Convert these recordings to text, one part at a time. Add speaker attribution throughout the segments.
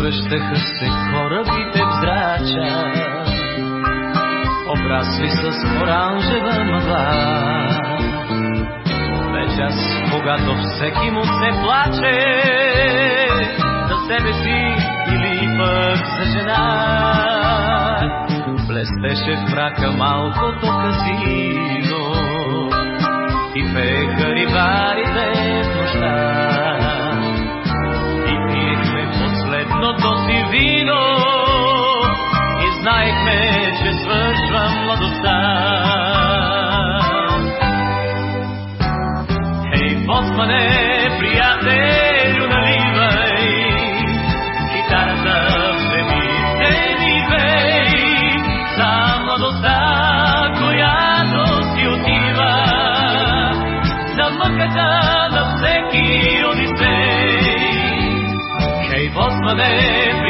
Speaker 1: Завръщаха се корабите в зрача, обрасли с оранжева мъгла. Бе час, когато всеки му се плаче за себе си или пък за жена. Блестеше в мрака малкото казино и пеха рибарите вино и знаехме, че свършва младостта. Хей, боцмане, приятелю, наливай китарата вземи, вземи, бей за младостта, която си отива за мъката на всеки одисей. Господе, приятелю, наливай китарата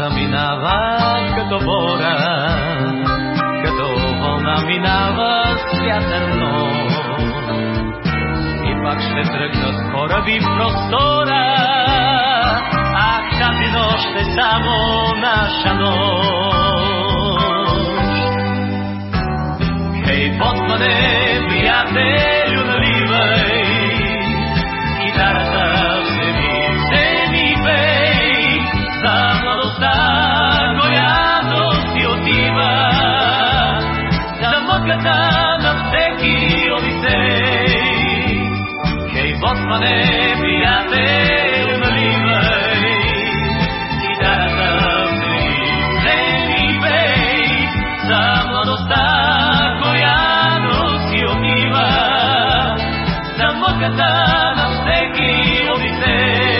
Speaker 1: вземи, А минава като вълна минава с вятърно. И пак ще тръгнат кораби в простора, ах, тази нощ е само наша нощ. Хей, боцмане, на всеки одисей.